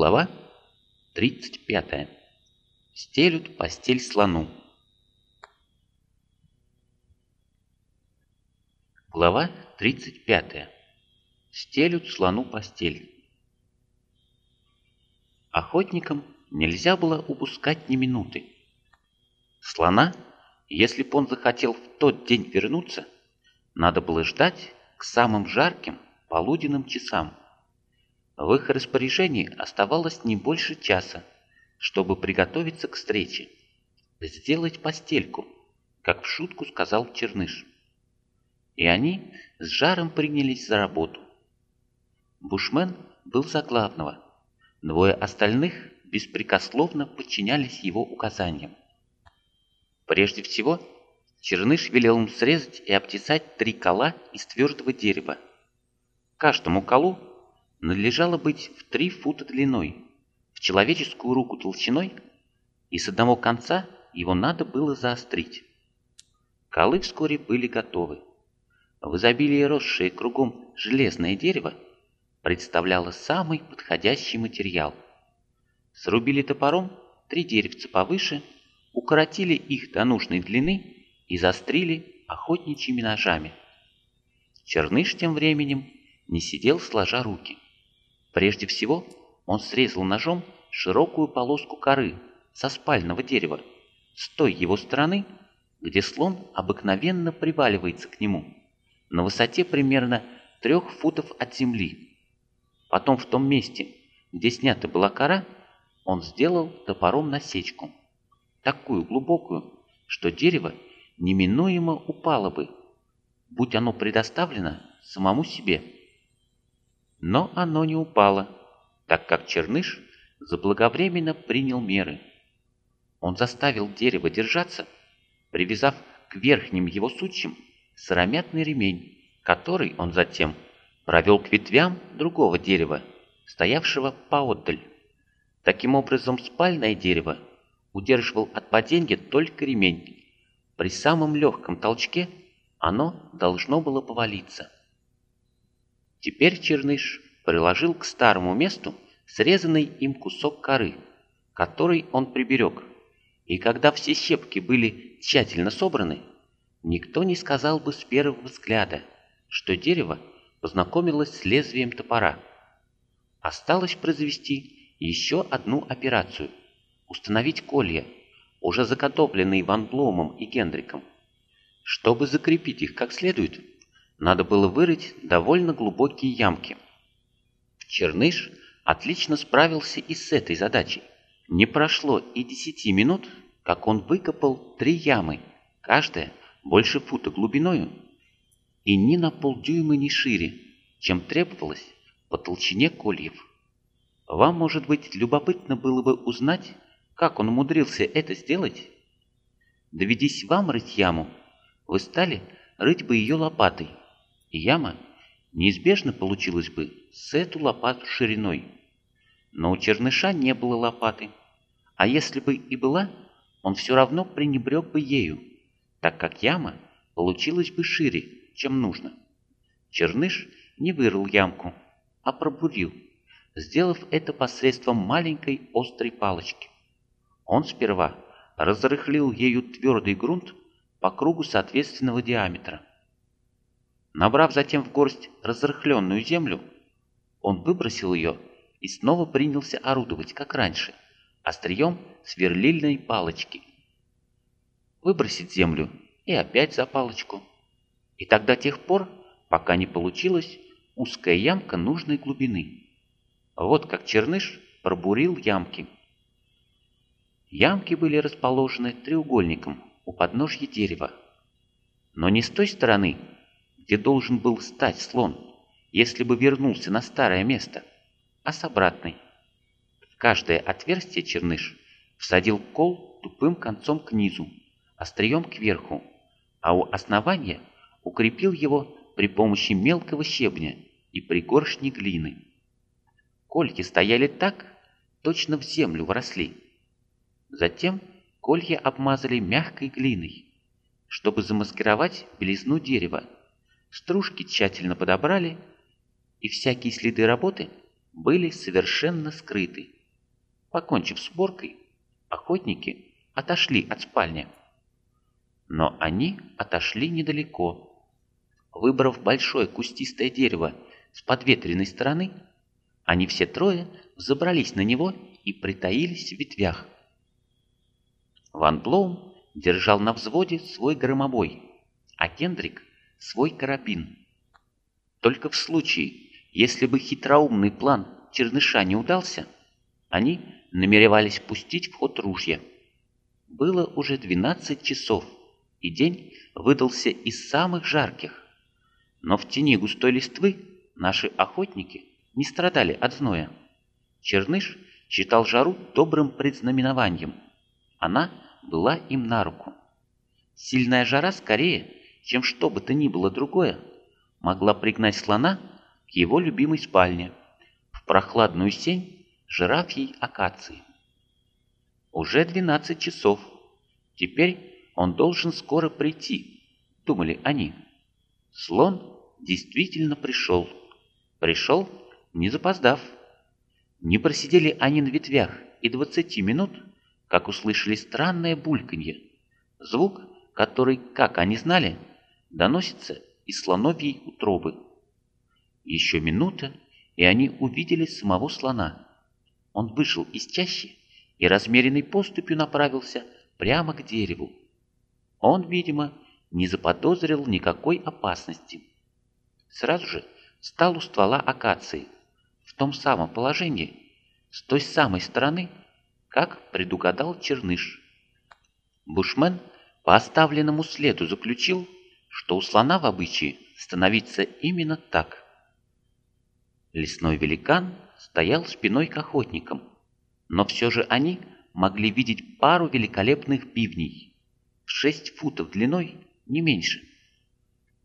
Глава 35. Стелют постель слону. Глава 35. Стелют слону постель. Охотникам нельзя было упускать ни минуты. Слона, если б он захотел в тот день вернуться, надо было ждать к самым жарким полуденным часам. В их распоряжении оставалось не больше часа, чтобы приготовиться к встрече, сделать постельку, как в шутку сказал Черныш. И они с жаром принялись за работу. Бушмен был за главного, двое остальных беспрекословно подчинялись его указаниям. Прежде всего, Черныш велел им срезать и обтесать три кола из твердого дерева. Каждому колу надлежало быть в три фута длиной, в человеческую руку толщиной, и с одного конца его надо было заострить. Колы вскоре были готовы. В изобилии росшее кругом железное дерево представляло самый подходящий материал. Срубили топором три деревца повыше, укоротили их до нужной длины и застрили охотничьими ножами. Черныш тем временем не сидел сложа руки. Прежде всего он срезал ножом широкую полоску коры со спального дерева с той его стороны, где слон обыкновенно приваливается к нему, на высоте примерно трех футов от земли. Потом в том месте, где снята была кора, он сделал топором насечку, такую глубокую, что дерево неминуемо упало бы, будь оно предоставлено самому себе. Но оно не упало, так как Черныш заблаговременно принял меры. Он заставил дерево держаться, привязав к верхним его сучьям сыромятный ремень, который он затем провел к ветвям другого дерева, стоявшего поотдаль. Таким образом, спальное дерево удерживал от падения только ремень, при самом легком толчке оно должно было повалиться. Теперь Черныш приложил к старому месту срезанный им кусок коры, который он приберег, и когда все щепки были тщательно собраны, никто не сказал бы с первого взгляда, что дерево познакомилось с лезвием топора. Осталось произвести еще одну операцию – установить колья – уже заготовленные Ван Бломом и Гендриком. Чтобы закрепить их как следует, надо было вырыть довольно глубокие ямки. Черныш отлично справился и с этой задачей. Не прошло и десяти минут, как он выкопал три ямы, каждая больше фута глубиною, и ни на полдюйма не шире, чем требовалось по толщине кольев. Вам, может быть, любопытно было бы узнать, как он умудрился это сделать? Доведись вам рыть яму, вы стали рыть бы ее лопатой, яма неизбежно получилась бы с эту лопату шириной. Но у черныша не было лопаты, а если бы и была, он все равно пренебрег бы ею, так как яма получилась бы шире, чем нужно. Черныш не вырыл ямку, а пробурил, сделав это посредством маленькой острой палочки. Он сперва разрыхлил ею твердый грунт по кругу соответственного диаметра. Набрав затем в горсть разрыхленную землю, он выбросил ее и снова принялся орудовать, как раньше, острием сверлильной палочки. Выбросить землю и опять за палочку. И так до тех пор, пока не получилась узкая ямка нужной глубины. Вот как Черныш пробурил ямки – Ямки были расположены треугольником у подножья дерева. Но не с той стороны, где должен был стать слон, если бы вернулся на старое место, а с обратной. В каждое отверстие черныш всадил кол тупым концом к низу, острием кверху, а у основания укрепил его при помощи мелкого щебня и пригоршни глины. Кольки стояли так, точно в землю вросли. Затем колья обмазали мягкой глиной, чтобы замаскировать белизну дерева. Стружки тщательно подобрали, и всякие следы работы были совершенно скрыты. Покончив с сборкой, охотники отошли от спальни. Но они отошли недалеко. Выбрав большое кустистое дерево с подветренной стороны, они все трое забрались на него и притаились в ветвях. Ван Блоум держал на взводе свой громобой, а Кендрик — свой карабин. Только в случае, если бы хитроумный план Черныша не удался, они намеревались пустить в ход ружья. Было уже 12 часов, и день выдался из самых жарких. Но в тени густой листвы наши охотники не страдали от зноя. Черныш считал жару добрым предзнаменованием. Она была им на руку. Сильная жара скорее, чем что бы то ни было другое, могла пригнать слона к его любимой спальне, в прохладную сень жирафьей акации. Уже двенадцать часов. Теперь он должен скоро прийти, думали они. Слон действительно пришел. Пришел, не запоздав. Не просидели они на ветвях и двадцати минут, как услышали странное бульканье. Звук, который, как они знали, доносится из слоновьей утробы. Еще минута, и они увидели самого слона. Он вышел из чащи и размеренной поступью направился прямо к дереву. Он, видимо, не заподозрил никакой опасности. Сразу же стал у ствола акации, в том самом положении, с той самой стороны, как предугадал Черныш. Бушмен по оставленному следу заключил, что у слона в обычае становиться именно так. Лесной великан стоял спиной к охотникам, но все же они могли видеть пару великолепных бивней, шесть футов длиной, не меньше.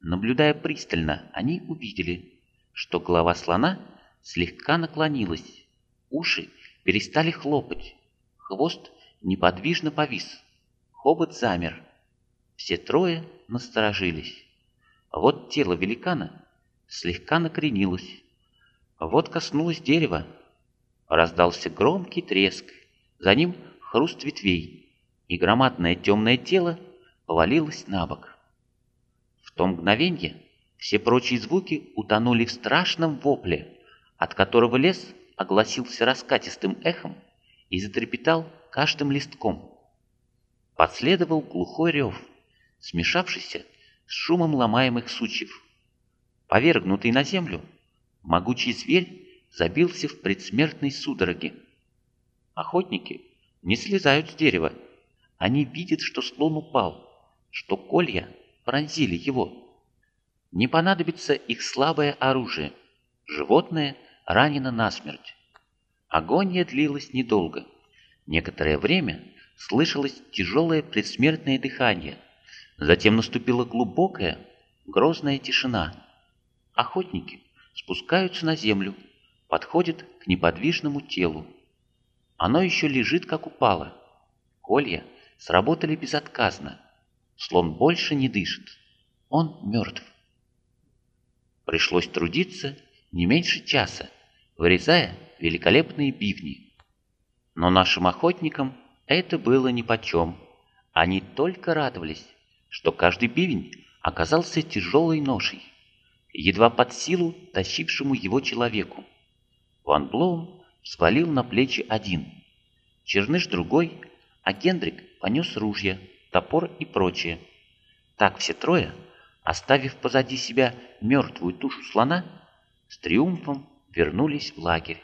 Наблюдая пристально, они увидели, что голова слона слегка наклонилась, уши перестали хлопать, хвост неподвижно повис, хобот замер. Все трое насторожились. Вот тело великана слегка накренилось, вот коснулось дерева. Раздался громкий треск, за ним хруст ветвей, и громадное темное тело повалилось на бок. В то мгновенье все прочие звуки утонули в страшном вопле, от которого лес огласился раскатистым эхом и затрепетал каждым листком. Последовал глухой рев, смешавшийся с шумом ломаемых сучьев. Повергнутый на землю, могучий зверь забился в предсмертной судороге. Охотники не слезают с дерева. Они видят, что слон упал, что колья пронзили его. Не понадобится их слабое оружие. Животное ранено насмерть. Агония длилась недолго. Некоторое время слышалось тяжелое предсмертное дыхание. Затем наступила глубокая, грозная тишина. Охотники спускаются на землю, подходят к неподвижному телу. Оно еще лежит, как упало. Колья сработали безотказно. Слон больше не дышит. Он мертв. Пришлось трудиться не меньше часа, вырезая великолепные бивни. Но нашим охотникам это было нипочем. Они только радовались, что каждый бивень оказался тяжелой ношей едва под силу тащившему его человеку. Ван Блоум свалил на плечи один, Черныш другой, а Гендрик понес ружья, топор и прочее. Так все трое, оставив позади себя мертвую тушу слона, с триумфом вернулись в лагерь.